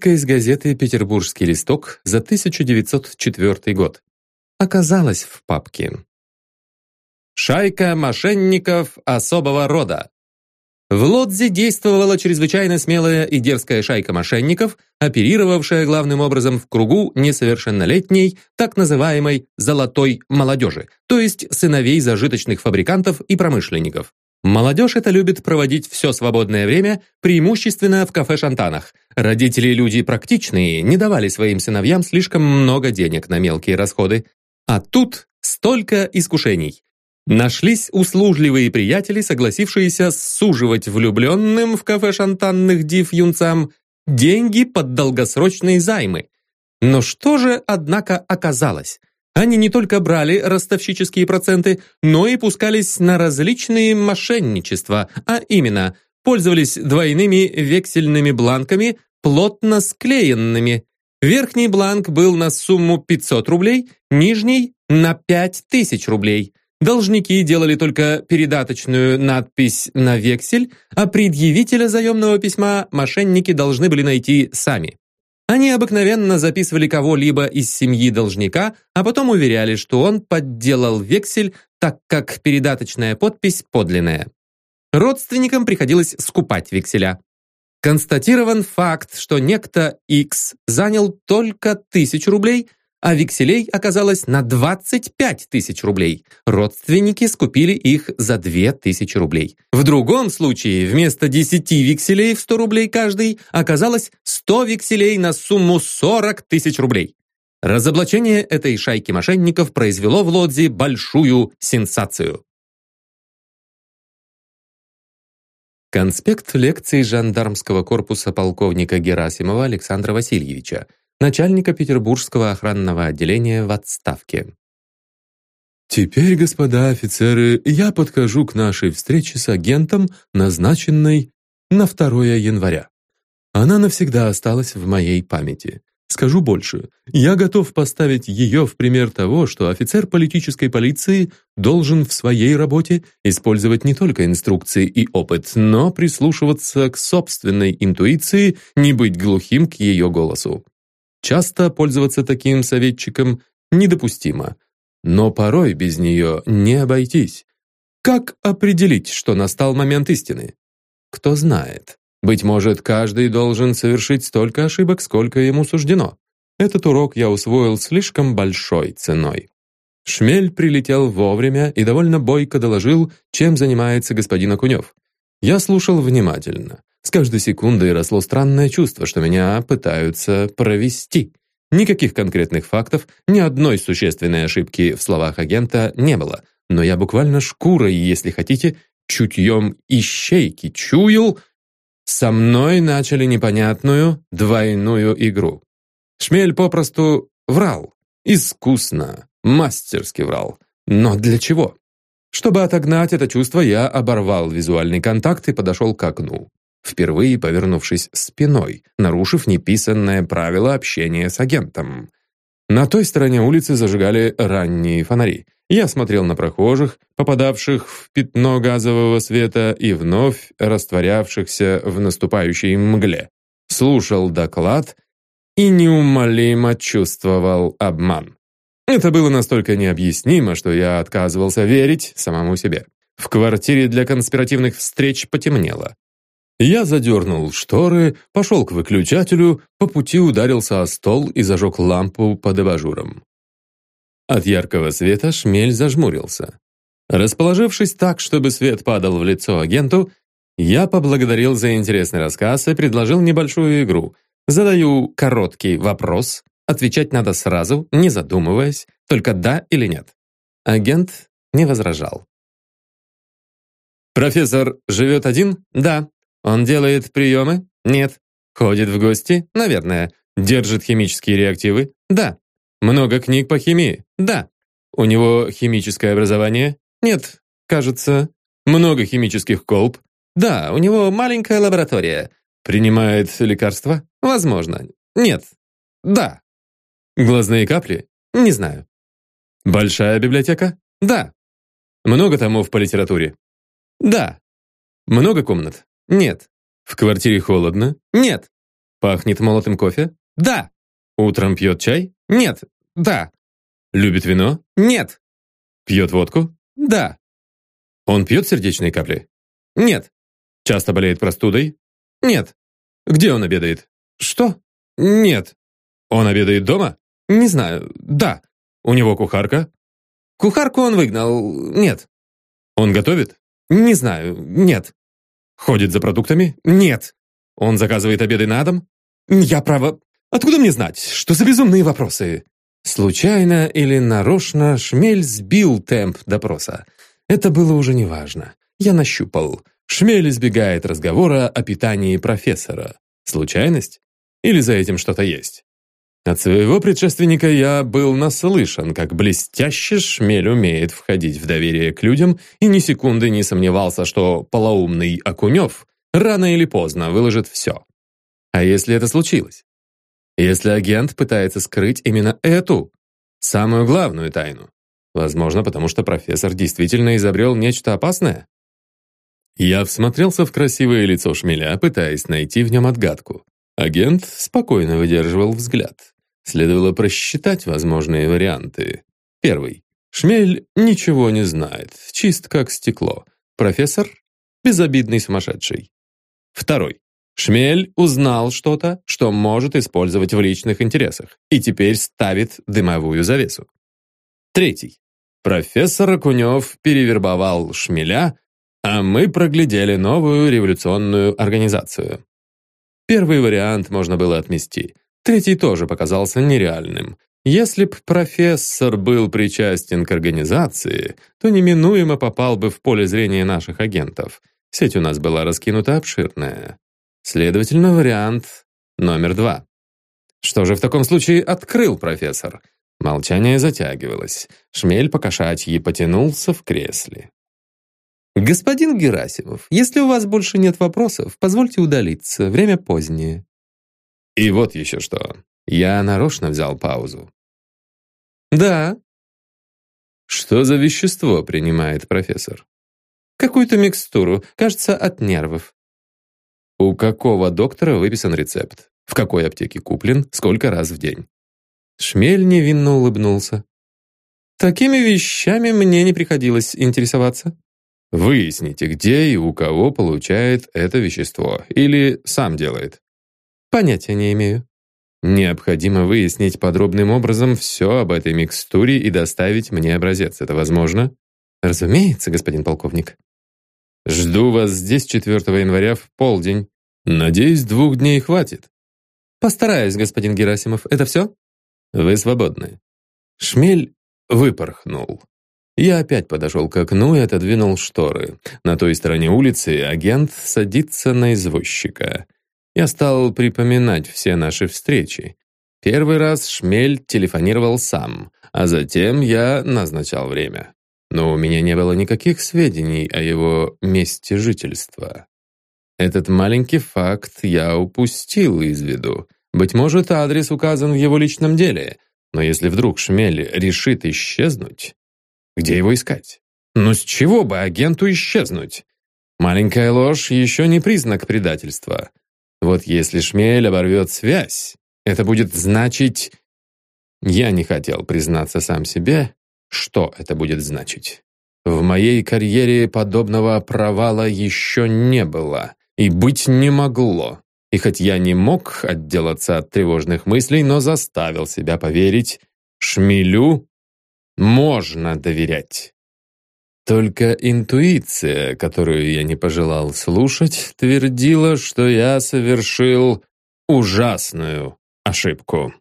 Вырезка из газеты «Петербургский листок» за 1904 год. Оказалась в папке. Шайка мошенников особого рода. В Лодзе действовала чрезвычайно смелая и дерзкая шайка мошенников, оперировавшая главным образом в кругу несовершеннолетней, так называемой «золотой молодежи», то есть сыновей зажиточных фабрикантов и промышленников. Молодежь это любит проводить все свободное время, преимущественно в кафе-шантанах. Родители люди практичные, не давали своим сыновьям слишком много денег на мелкие расходы. А тут столько искушений. Нашлись услужливые приятели, согласившиеся суживать влюбленным в кафе-шантанных див юнцам деньги под долгосрочные займы. Но что же, однако, оказалось? Они не только брали ростовщические проценты, но и пускались на различные мошенничества, а именно пользовались двойными вексельными бланками, плотно склеенными. Верхний бланк был на сумму 500 рублей, нижний – на 5000 рублей. Должники делали только передаточную надпись на вексель, а предъявителя заемного письма мошенники должны были найти сами. Они обыкновенно записывали кого-либо из семьи должника, а потом уверяли, что он подделал вексель, так как передаточная подпись подлинная. Родственникам приходилось скупать векселя. Констатирован факт, что некто X занял только тысячу рублей, а векселей оказалось на 25 тысяч рублей. Родственники скупили их за 2 тысячи рублей. В другом случае вместо 10 векселей в 100 рублей каждый оказалось 100 векселей на сумму 40 тысяч рублей. Разоблачение этой шайки мошенников произвело в Лодзе большую сенсацию. Конспект лекции жандармского корпуса полковника Герасимова Александра Васильевича – начальника Петербургского охранного отделения в отставке. «Теперь, господа офицеры, я подхожу к нашей встрече с агентом, назначенной на 2 января. Она навсегда осталась в моей памяти. Скажу больше, я готов поставить ее в пример того, что офицер политической полиции должен в своей работе использовать не только инструкции и опыт, но прислушиваться к собственной интуиции, не быть глухим к ее голосу. Часто пользоваться таким советчиком недопустимо, но порой без нее не обойтись. Как определить, что настал момент истины? Кто знает. Быть может, каждый должен совершить столько ошибок, сколько ему суждено. Этот урок я усвоил слишком большой ценой. Шмель прилетел вовремя и довольно бойко доложил, чем занимается господин Окунев. Я слушал внимательно. С каждой секундой росло странное чувство, что меня пытаются провести. Никаких конкретных фактов, ни одной существенной ошибки в словах агента не было, но я буквально шкурой, если хотите, чутьем ищейки чуял, со мной начали непонятную двойную игру. Шмель попросту врал. Искусно, мастерски врал. Но для чего? Чтобы отогнать это чувство, я оборвал визуальный контакт и подошел к окну впервые повернувшись спиной, нарушив неписанное правило общения с агентом. На той стороне улицы зажигали ранние фонари. Я смотрел на прохожих, попадавших в пятно газового света и вновь растворявшихся в наступающей мгле. Слушал доклад и неумолимо чувствовал обман. Это было настолько необъяснимо, что я отказывался верить самому себе. В квартире для конспиративных встреч потемнело. Я задернул шторы, пошел к выключателю, по пути ударился о стол и зажег лампу под абажуром. От яркого света шмель зажмурился. Расположившись так, чтобы свет падал в лицо агенту, я поблагодарил за интересный рассказ и предложил небольшую игру. Задаю короткий вопрос, отвечать надо сразу, не задумываясь, только да или нет. Агент не возражал. «Профессор живет один?» «Да». Он делает приемы? Нет. Ходит в гости? Наверное. Держит химические реактивы? Да. Много книг по химии? Да. У него химическое образование? Нет, кажется. Много химических колб? Да, у него маленькая лаборатория. Принимает лекарства? Возможно. Нет. Да. Глазные капли? Не знаю. Большая библиотека? Да. Много томов по литературе? Да. Много комнат? Нет. В квартире холодно? Нет. Пахнет молотым кофе? Да. Утром пьет чай? Нет. Да. Любит вино? Нет. Пьет водку? Да. Он пьет сердечные капли? Нет. Часто болеет простудой? Нет. Где он обедает? Что? Нет. Он обедает дома? Не знаю. Да. У него кухарка? Кухарку он выгнал. Нет. Он готовит? Не знаю. Нет. Ходит за продуктами? Нет. Он заказывает обеды на дом? Я право... Откуда мне знать? Что за безумные вопросы? Случайно или нарочно Шмель сбил темп допроса. Это было уже неважно. Я нащупал. Шмель избегает разговора о питании профессора. Случайность? Или за этим что-то есть? От своего предшественника я был наслышан, как блестяще Шмель умеет входить в доверие к людям и ни секунды не сомневался, что полоумный Акунев рано или поздно выложит все. А если это случилось? Если агент пытается скрыть именно эту, самую главную тайну? Возможно, потому что профессор действительно изобрел нечто опасное? Я всмотрелся в красивое лицо шмеля, пытаясь найти в нем отгадку. Агент спокойно выдерживал взгляд. Следовало просчитать возможные варианты. Первый. Шмель ничего не знает, чист как стекло. Профессор – безобидный сумасшедший. Второй. Шмель узнал что-то, что может использовать в личных интересах, и теперь ставит дымовую завесу. Третий. Профессор Окунев перевербовал Шмеля, а мы проглядели новую революционную организацию. Первый вариант можно было отмести. Третий тоже показался нереальным. Если б профессор был причастен к организации, то неминуемо попал бы в поле зрения наших агентов. Сеть у нас была раскинута обширная. Следовательно, вариант номер два. Что же в таком случае открыл профессор? Молчание затягивалось. Шмель покошачьи потянулся в кресле. «Господин Герасимов, если у вас больше нет вопросов, позвольте удалиться. Время позднее». И вот еще что. Я нарочно взял паузу. «Да». «Что за вещество принимает профессор?» «Какую-то микстуру, кажется, от нервов». «У какого доктора выписан рецепт? В какой аптеке куплен? Сколько раз в день?» Шмель невинно улыбнулся. «Такими вещами мне не приходилось интересоваться». Выясните, где и у кого получает это вещество, или сам делает. Понятия не имею. Необходимо выяснить подробным образом все об этой микстуре и доставить мне образец. Это возможно? Разумеется, господин полковник. Жду вас здесь 4 января в полдень. Надеюсь, двух дней хватит. Постараюсь, господин Герасимов. Это все? Вы свободны. Шмель выпорхнул. Я опять подошел к окну и отодвинул шторы. На той стороне улицы агент садится на извозчика. Я стал припоминать все наши встречи. Первый раз Шмель телефонировал сам, а затем я назначал время. Но у меня не было никаких сведений о его месте жительства. Этот маленький факт я упустил из виду. Быть может, адрес указан в его личном деле, но если вдруг Шмель решит исчезнуть, где его искать? Но с чего бы агенту исчезнуть? Маленькая ложь еще не признак предательства. Вот если Шмель оборвет связь, это будет значить... Я не хотел признаться сам себе, что это будет значить. В моей карьере подобного провала еще не было и быть не могло. И хоть я не мог отделаться от тревожных мыслей, но заставил себя поверить, Шмелю можно доверять. Только интуиция, которую я не пожелал слушать, твердила, что я совершил ужасную ошибку.